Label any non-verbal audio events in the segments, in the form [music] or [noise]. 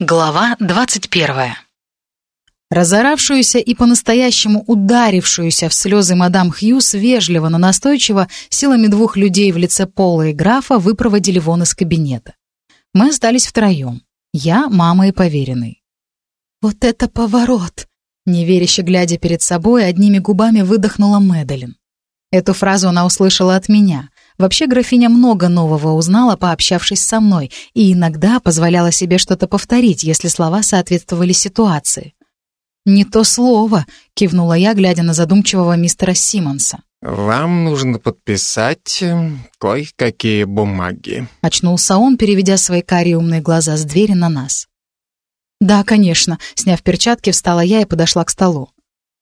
Глава двадцать первая. Разоравшуюся и по-настоящему ударившуюся в слезы мадам Хьюз вежливо, но настойчиво силами двух людей в лице Пола и графа выпроводили вон из кабинета. Мы остались втроем. Я, мама и поверенный. «Вот это поворот!» Неверяще глядя перед собой, одними губами выдохнула Мэдалин. Эту фразу она услышала от меня, Вообще графиня много нового узнала, пообщавшись со мной, и иногда позволяла себе что-то повторить, если слова соответствовали ситуации. «Не то слово», — кивнула я, глядя на задумчивого мистера Симмонса. «Вам нужно подписать э, кое-какие бумаги», — очнулся он, переведя свои карие умные глаза с двери на нас. «Да, конечно», — сняв перчатки, встала я и подошла к столу.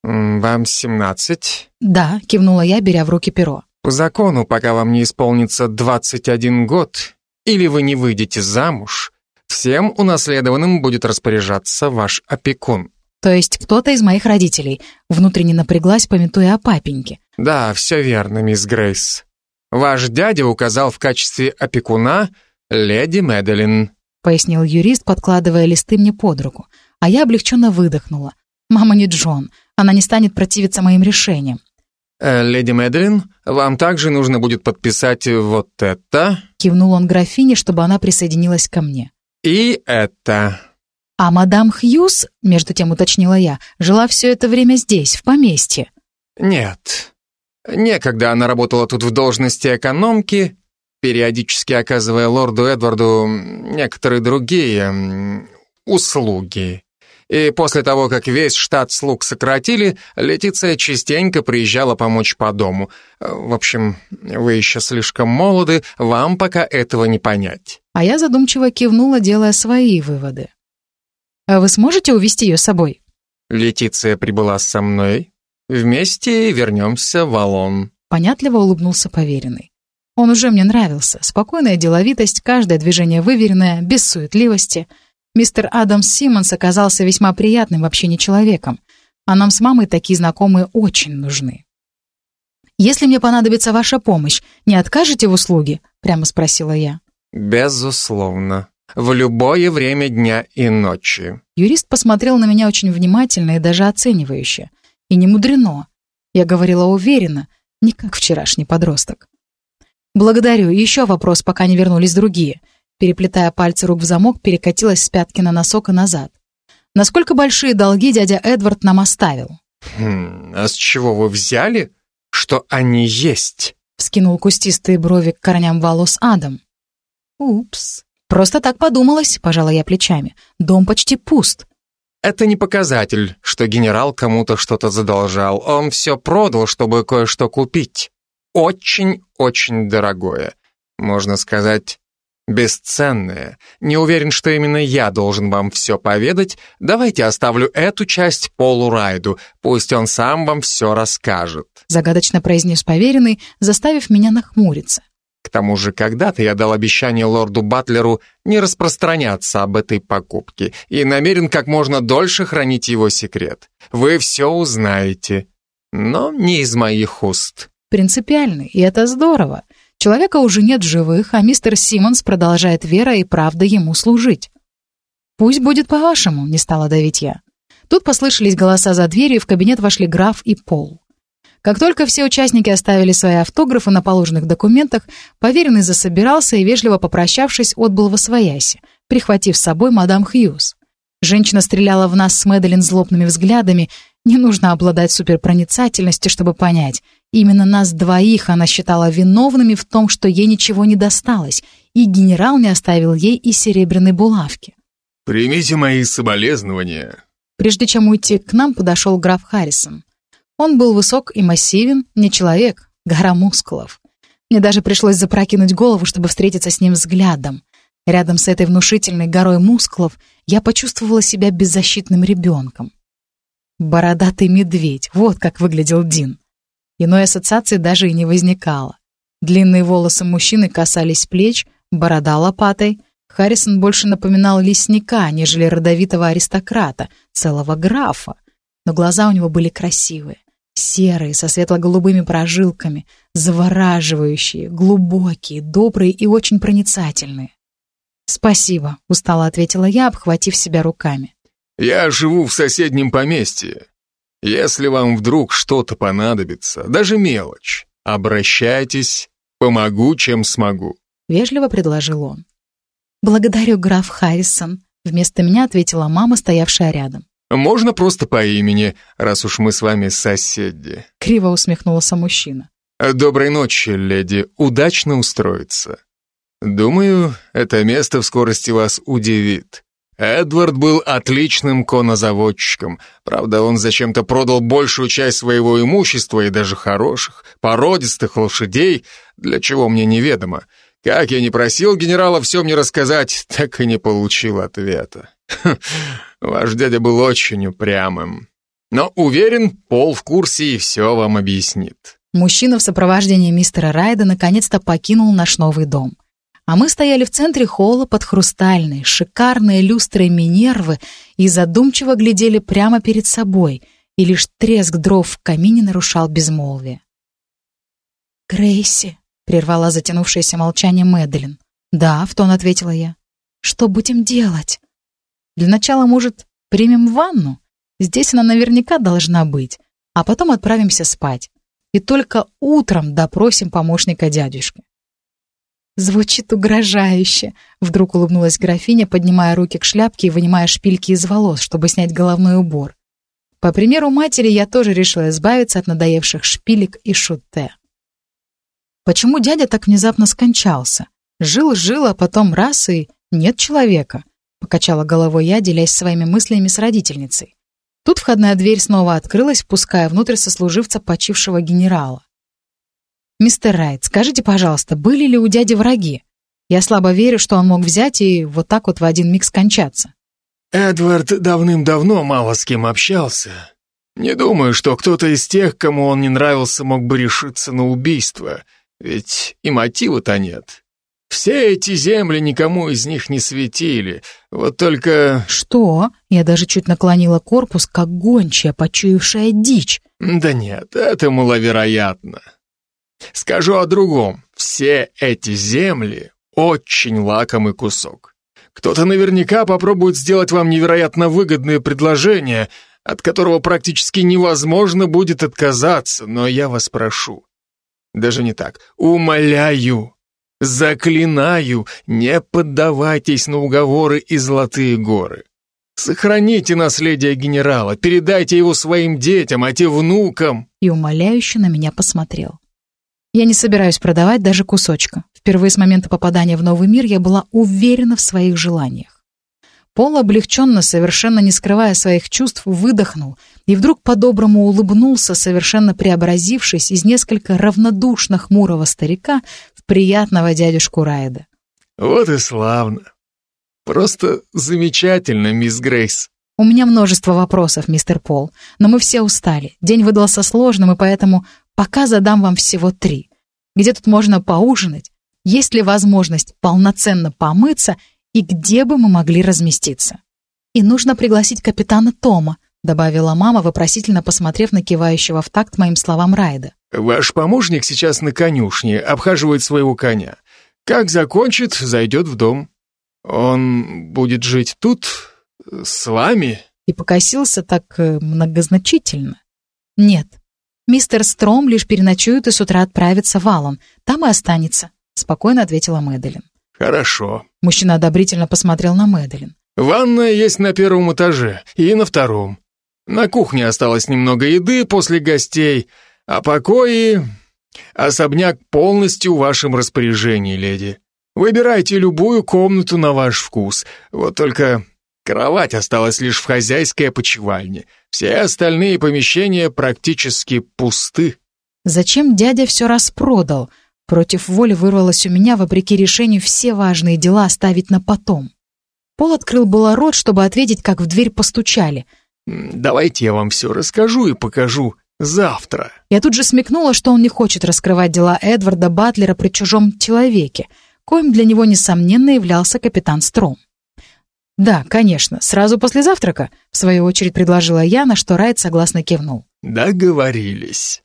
«Вам семнадцать?» «Да», — кивнула я, беря в руки перо. По закону, пока вам не исполнится 21 год, или вы не выйдете замуж, всем унаследованным будет распоряжаться ваш опекун. То есть кто-то из моих родителей внутренне напряглась, пометуя о папеньке. Да, все верно, мисс Грейс. Ваш дядя указал в качестве опекуна леди Мэдалин. Пояснил юрист, подкладывая листы мне под руку. А я облегченно выдохнула. Мама не Джон, она не станет противиться моим решениям. Э, «Леди Мэдлин, вам также нужно будет подписать вот это». Кивнул он графине, чтобы она присоединилась ко мне. «И это». «А мадам Хьюз, между тем уточнила я, жила все это время здесь, в поместье?» «Нет. Некогда она работала тут в должности экономки, периодически оказывая лорду Эдварду некоторые другие услуги. И после того, как весь штат слуг сократили, Летиция частенько приезжала помочь по дому. В общем, вы еще слишком молоды, вам пока этого не понять. А я задумчиво кивнула, делая свои выводы. А вы сможете увести ее с собой? Летиция прибыла со мной. Вместе вернемся в Алон. Понятливо улыбнулся поверенный. Он уже мне нравился. Спокойная деловитость, каждое движение выверенное, без суетливости — Мистер Адамс Симмонс оказался весьма приятным в общении человеком, а нам с мамой такие знакомые очень нужны. «Если мне понадобится ваша помощь, не откажете в услуге?» — прямо спросила я. «Безусловно. В любое время дня и ночи». Юрист посмотрел на меня очень внимательно и даже оценивающе. И не мудрено. Я говорила уверенно, не как вчерашний подросток. «Благодарю. Еще вопрос, пока не вернулись другие переплетая пальцы рук в замок, перекатилась с пятки на носок и назад. Насколько большие долги дядя Эдвард нам оставил? Хм, а с чего вы взяли, что они есть? Вскинул кустистые брови к корням волос Адам. Упс. Просто так подумалось, пожала я плечами. Дом почти пуст. Это не показатель, что генерал кому-то что-то задолжал. Он все продал, чтобы кое-что купить. Очень-очень дорогое. Можно сказать, бесценное. Не уверен, что именно я должен вам все поведать. Давайте оставлю эту часть Полу Райду. Пусть он сам вам все расскажет. Загадочно произнес поверенный, заставив меня нахмуриться. К тому же когда-то я дал обещание лорду Батлеру не распространяться об этой покупке и намерен как можно дольше хранить его секрет. Вы все узнаете, но не из моих уст. Принципиальный, и это здорово. Человека уже нет в живых, а мистер Симмонс продолжает вера и правда ему служить. «Пусть будет по-вашему», — не стала давить я. Тут послышались голоса за дверью, и в кабинет вошли граф и Пол. Как только все участники оставили свои автографы на положенных документах, поверенный засобирался и, вежливо попрощавшись, отбыл во свояси, прихватив с собой мадам Хьюз. Женщина стреляла в нас с Мэдалин злобными взглядами. Не нужно обладать суперпроницательностью, чтобы понять. Именно нас двоих она считала виновными в том, что ей ничего не досталось, и генерал не оставил ей и серебряной булавки. «Примите мои соболезнования». Прежде чем уйти к нам, подошел граф Харрисон. Он был высок и массивен, не человек, гора мускулов. Мне даже пришлось запрокинуть голову, чтобы встретиться с ним взглядом. Рядом с этой внушительной горой мускулов я почувствовала себя беззащитным ребенком. Бородатый медведь, вот как выглядел Дин. Иной ассоциации даже и не возникало. Длинные волосы мужчины касались плеч, борода лопатой. Харрисон больше напоминал лесника, нежели родовитого аристократа, целого графа. Но глаза у него были красивые, серые, со светло-голубыми прожилками, завораживающие, глубокие, добрые и очень проницательные. «Спасибо», — устало ответила я, обхватив себя руками. «Я живу в соседнем поместье. Если вам вдруг что-то понадобится, даже мелочь, обращайтесь, помогу, чем смогу», — вежливо предложил он. «Благодарю, граф Харрисон», — вместо меня ответила мама, стоявшая рядом. «Можно просто по имени, раз уж мы с вами соседи», — криво усмехнулся мужчина. «Доброй ночи, леди. Удачно устроиться. Думаю, это место в скорости вас удивит. Эдвард был отличным конозаводчиком. Правда, он зачем-то продал большую часть своего имущества и даже хороших, породистых лошадей, для чего мне неведомо. Как я не просил генерала все мне рассказать, так и не получил ответа. [laughs] Ваш дядя был очень упрямым. Но уверен, Пол в курсе и все вам объяснит. Мужчина в сопровождении мистера Райда наконец-то покинул наш новый дом. А мы стояли в центре холла под хрустальной, шикарной люстрой Минервы и задумчиво глядели прямо перед собой, и лишь треск дров в камине нарушал безмолвие. «Грейси», — прервала затянувшееся молчание Мэдалин. «Да», — в тон ответила я. «Что будем делать?» «Для начала, может, примем ванну? Здесь она наверняка должна быть, а потом отправимся спать. И только утром допросим помощника дядюшки». «Звучит угрожающе», — вдруг улыбнулась графиня, поднимая руки к шляпке и вынимая шпильки из волос, чтобы снять головной убор. По примеру матери я тоже решила избавиться от надоевших шпилек и шуте. Почему дядя так внезапно скончался? Жил-жил, а потом раз и нет человека, покачала головой я, делясь своими мыслями с родительницей. Тут входная дверь снова открылась, впуская внутрь сослуживца почившего генерала. «Мистер Райт, скажите, пожалуйста, были ли у дяди враги? Я слабо верю, что он мог взять и вот так вот в один миг скончаться». «Эдвард давным-давно мало с кем общался. Не думаю, что кто-то из тех, кому он не нравился, мог бы решиться на убийство, ведь и мотива-то нет. Все эти земли никому из них не светили, вот только...» «Что?» Я даже чуть наклонила корпус, как гончая, почуявшая дичь. «Да нет, это маловероятно. Скажу о другом. Все эти земли — очень лакомый кусок. Кто-то наверняка попробует сделать вам невероятно выгодное предложение, от которого практически невозможно будет отказаться, но я вас прошу. Даже не так. Умоляю, заклинаю, не поддавайтесь на уговоры и золотые горы. Сохраните наследие генерала, передайте его своим детям, а те внукам. И умоляюще на меня посмотрел. Я не собираюсь продавать даже кусочка. Впервые с момента попадания в новый мир я была уверена в своих желаниях. Пол облегченно, совершенно не скрывая своих чувств, выдохнул и вдруг по-доброму улыбнулся, совершенно преобразившись из несколько равнодушно хмурого старика в приятного дядюшку Райда. «Вот и славно. Просто замечательно, мисс Грейс». «У меня множество вопросов, мистер Пол, но мы все устали. День выдался сложным, и поэтому Пока задам вам всего три. Где тут можно поужинать? Есть ли возможность полноценно помыться? И где бы мы могли разместиться? И нужно пригласить капитана Тома, добавила мама, вопросительно посмотрев на кивающего в такт моим словам Райда. «Ваш помощник сейчас на конюшне, обхаживает своего коня. Как закончит, зайдет в дом. Он будет жить тут, с вами?» И покосился так э, многозначительно. «Нет, Мистер Стром лишь переночует и с утра отправится в Аллан. Там и останется», — спокойно ответила Мэдалин. «Хорошо». Мужчина одобрительно посмотрел на Мэдалин. «Ванная есть на первом этаже и на втором. На кухне осталось немного еды после гостей, а покои... Особняк полностью в вашем распоряжении, леди. Выбирайте любую комнату на ваш вкус. Вот только Кровать осталась лишь в хозяйской опочивальне. Все остальные помещения практически пусты. Зачем дядя все распродал? Против воли вырвалось у меня, вопреки решению, все важные дела оставить на потом. Пол открыл было рот, чтобы ответить, как в дверь постучали. «Давайте я вам все расскажу и покажу завтра». Я тут же смекнула, что он не хочет раскрывать дела Эдварда Батлера при чужом человеке, коим для него, несомненно, являлся капитан Стром. «Да, конечно, сразу после завтрака», — в свою очередь предложила я, на что Райт согласно кивнул. «Договорились».